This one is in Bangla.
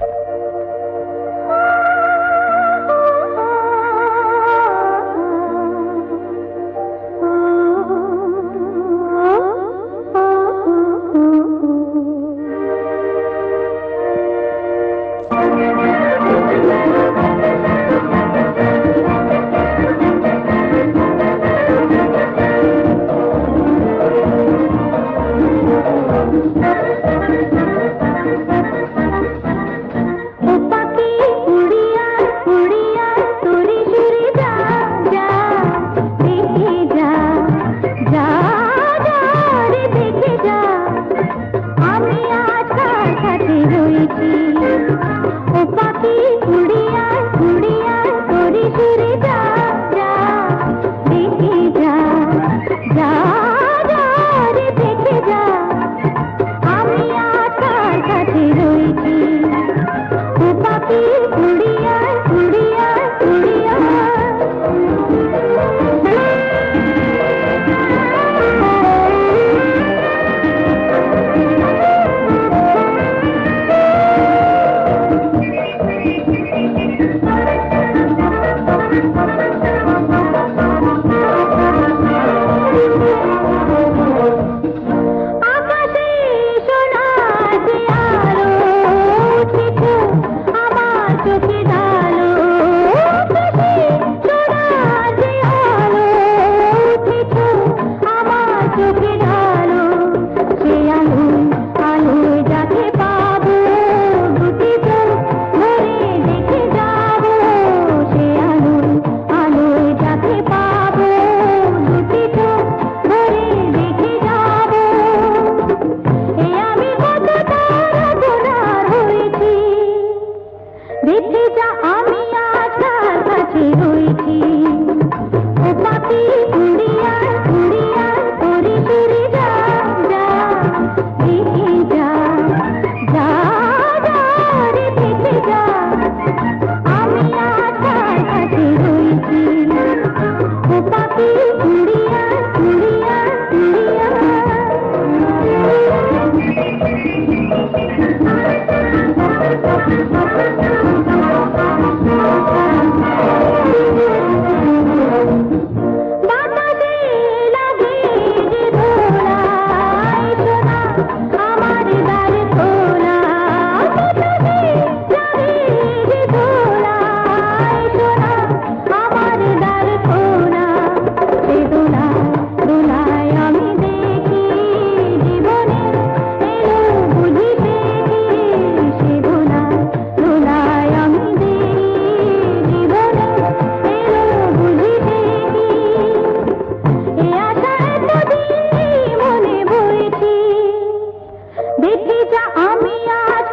Bye. Thank you. ಶಕ್ತಿ আমি আজ